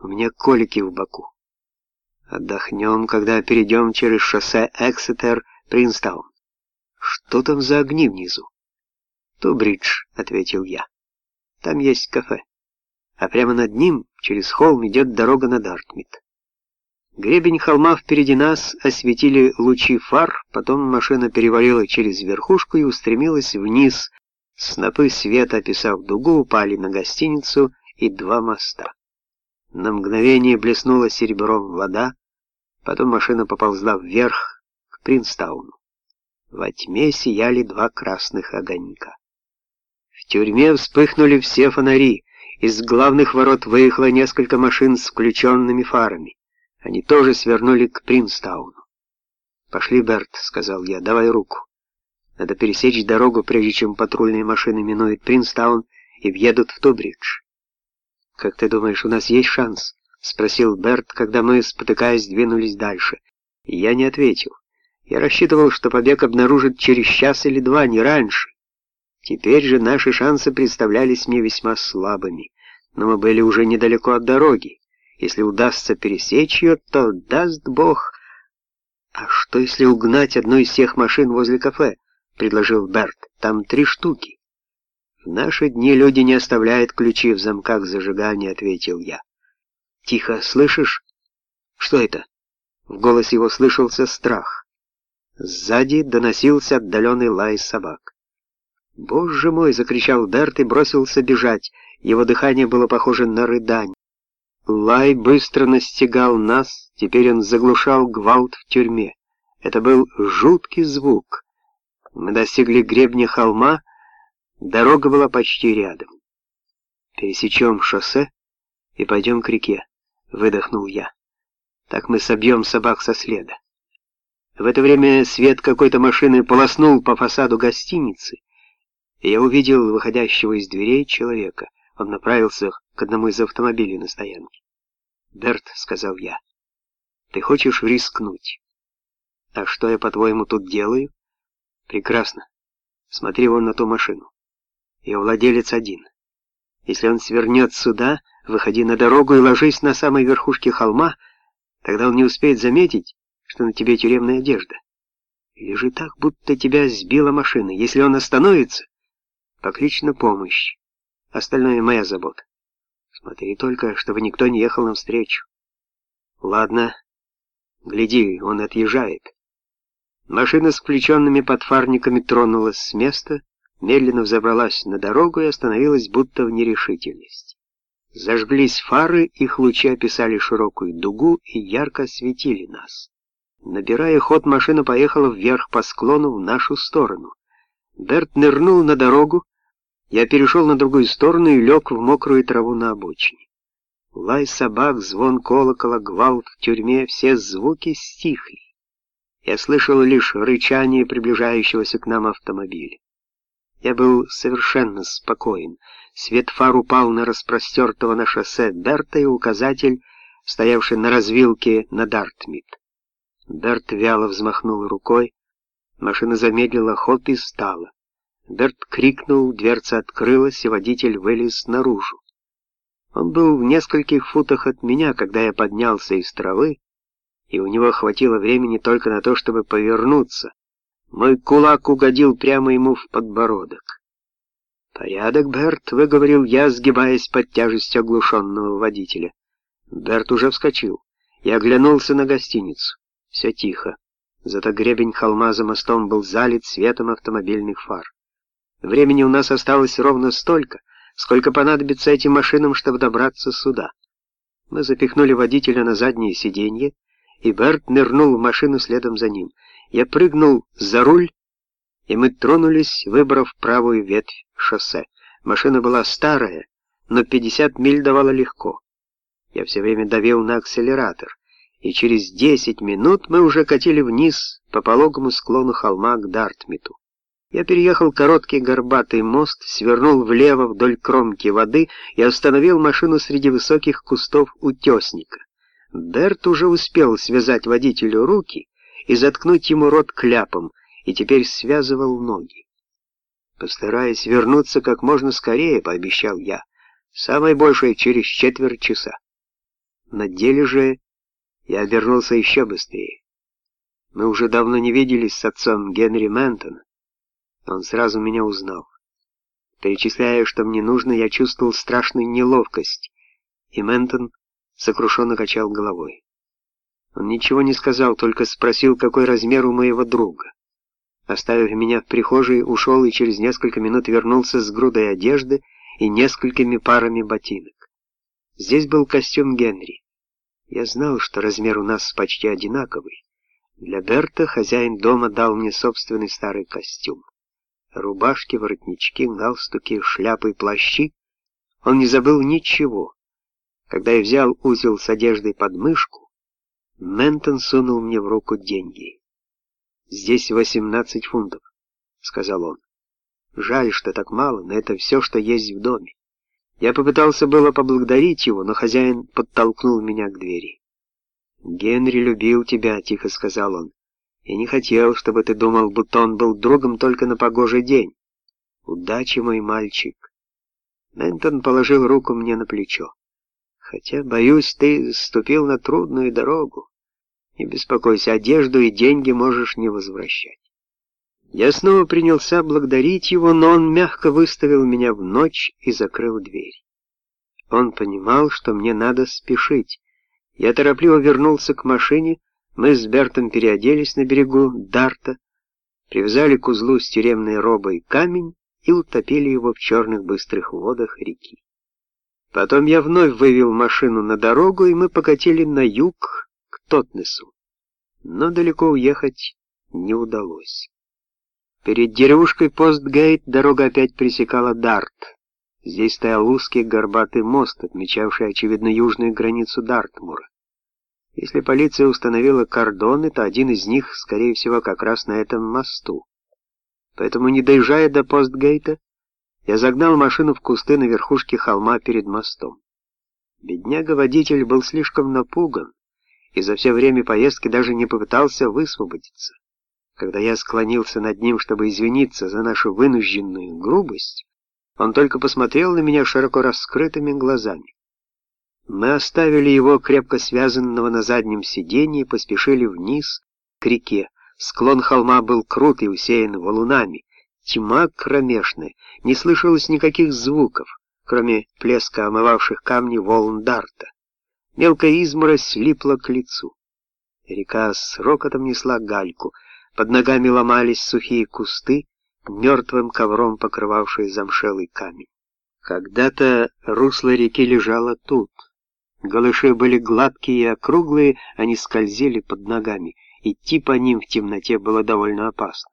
У меня колики в боку. Отдохнем, когда перейдем через шоссе Эксетер-Принстаун. Что там за огни внизу? Тубридж, ответил я. Там есть кафе. А прямо над ним, через холм, идет дорога на Дартмит. Гребень холма впереди нас осветили лучи фар, потом машина перевалила через верхушку и устремилась вниз. Снопы света, описав дугу, упали на гостиницу и два моста. На мгновение блеснула серебром вода, потом машина поползла вверх, к Принстауну. Во тьме сияли два красных огонька. В тюрьме вспыхнули все фонари, из главных ворот выехало несколько машин с включенными фарами. Они тоже свернули к Принстауну. «Пошли, Берт», — сказал я, — «давай руку. Надо пересечь дорогу, прежде чем патрульные машины минуют Принстаун и въедут в Тубридж». «Как ты думаешь, у нас есть шанс?» — спросил Берт, когда мы, спотыкаясь, двинулись дальше. Я не ответил. Я рассчитывал, что побег обнаружит через час или два, не раньше. Теперь же наши шансы представлялись мне весьма слабыми, но мы были уже недалеко от дороги. Если удастся пересечь ее, то даст Бог... «А что, если угнать одну из всех машин возле кафе?» — предложил Берт. «Там три штуки». «В наши дни люди не оставляют ключи в замках зажигания», — ответил я. «Тихо, слышишь?» «Что это?» В голосе его слышался страх. Сзади доносился отдаленный лай собак. «Боже мой!» — закричал Берт и бросился бежать. Его дыхание было похоже на рыдание. Лай быстро настигал нас, теперь он заглушал гвалт в тюрьме. Это был жуткий звук. Мы достигли гребня холма, дорога была почти рядом. «Пересечем шоссе и пойдем к реке», — выдохнул я. «Так мы собьем собак со следа». В это время свет какой-то машины полоснул по фасаду гостиницы, и я увидел выходящего из дверей человека. Он направился к одному из автомобилей на стоянке. «Берт», — сказал я, — «ты хочешь рискнуть?» «А что я, по-твоему, тут делаю?» «Прекрасно. Смотри вон на ту машину. Ее владелец один. Если он свернет сюда, выходи на дорогу и ложись на самой верхушке холма, тогда он не успеет заметить, что на тебе тюремная одежда. Лежи так, будто тебя сбила машина. Если он остановится, покличь на помощь. Остальное моя забота. Смотри только, чтобы никто не ехал навстречу. Ладно. Гляди, он отъезжает. Машина с включенными подфарниками тронулась с места, медленно взобралась на дорогу и остановилась будто в нерешительности. Зажглись фары, их лучи описали широкую дугу и ярко осветили нас. Набирая ход, машина поехала вверх по склону в нашу сторону. Берт нырнул на дорогу, я перешел на другую сторону и лег в мокрую траву на обочине. Лай собак, звон колокола, гвалт в тюрьме — все звуки стихли. Я слышал лишь рычание приближающегося к нам автомобиля. Я был совершенно спокоен. Свет фар упал на распростертого на шоссе Берта и указатель, стоявший на развилке на Дартмит. Берт вяло взмахнул рукой, машина замедлила ход и стала. Берт крикнул, дверца открылась, и водитель вылез наружу. Он был в нескольких футах от меня, когда я поднялся из травы, и у него хватило времени только на то, чтобы повернуться. Мой кулак угодил прямо ему в подбородок. «Порядок, Берт», — выговорил я, сгибаясь под тяжестью оглушенного водителя. Берт уже вскочил. Я оглянулся на гостиницу. Все тихо. Зато гребень холма за мостом был залит светом автомобильных фар. Времени у нас осталось ровно столько, сколько понадобится этим машинам, чтобы добраться сюда. Мы запихнули водителя на заднее сиденье, и Берт нырнул в машину следом за ним. Я прыгнул за руль, и мы тронулись, выбрав правую ветвь шоссе. Машина была старая, но 50 миль давала легко. Я все время давил на акселератор, и через 10 минут мы уже катили вниз по пологому склону холма к Дартмиту. Я переехал короткий горбатый мост, свернул влево вдоль кромки воды и остановил машину среди высоких кустов утесника. Берт уже успел связать водителю руки и заткнуть ему рот кляпом, и теперь связывал ноги. «Постараюсь вернуться как можно скорее», — пообещал я. «Самое большее через четверть часа». На деле же я обернулся еще быстрее. Мы уже давно не виделись с отцом Генри Ментона. Он сразу меня узнал. Перечисляя, что мне нужно, я чувствовал страшную неловкость, и Ментон сокрушенно качал головой. Он ничего не сказал, только спросил, какой размер у моего друга. Оставив меня в прихожей, ушел и через несколько минут вернулся с грудой одежды и несколькими парами ботинок. Здесь был костюм Генри. Я знал, что размер у нас почти одинаковый. Для Берта хозяин дома дал мне собственный старый костюм. Рубашки, воротнички, галстуки, шляпы и плащи. Он не забыл ничего. Когда я взял узел с одеждой под мышку, Ментон сунул мне в руку деньги. «Здесь 18 фунтов», — сказал он. «Жаль, что так мало, но это все, что есть в доме». Я попытался было поблагодарить его, но хозяин подтолкнул меня к двери. «Генри любил тебя», — тихо сказал он. «Я не хотел, чтобы ты думал, будто он был другом только на погожий день. Удачи, мой мальчик». Ментон положил руку мне на плечо. «Хотя, боюсь, ты ступил на трудную дорогу. Не беспокойся, одежду и деньги можешь не возвращать. Я снова принялся благодарить его, но он мягко выставил меня в ночь и закрыл дверь. Он понимал, что мне надо спешить. Я торопливо вернулся к машине, мы с Бертом переоделись на берегу Дарта, привязали к узлу с тюремной робой камень и утопили его в черных быстрых водах реки. Потом я вновь вывел машину на дорогу, и мы покатили на юг, Тотнесу, но далеко уехать не удалось. Перед деревушкой Постгейт дорога опять пресекала Дарт. Здесь стоял узкий горбатый мост, отмечавший, очевидно, южную границу Дартмура. Если полиция установила кордоны, то один из них, скорее всего, как раз на этом мосту. Поэтому, не доезжая до Постгейта, я загнал машину в кусты на верхушке холма перед мостом. Бедняга-водитель был слишком напуган, и за все время поездки даже не попытался высвободиться. Когда я склонился над ним, чтобы извиниться за нашу вынужденную грубость, он только посмотрел на меня широко раскрытыми глазами. Мы оставили его крепко связанного на заднем сиденье и поспешили вниз, к реке. Склон холма был крут и усеян валунами. Тьма кромешная, не слышалось никаких звуков, кроме плеска омывавших камни волн Дарта. Мелкая изморозь липла к лицу. Река с рокотом несла гальку, под ногами ломались сухие кусты, мертвым ковром покрывавшие замшелый камень. Когда-то русло реки лежало тут. Голыши были гладкие и округлые, они скользили под ногами. Идти по ним в темноте было довольно опасно.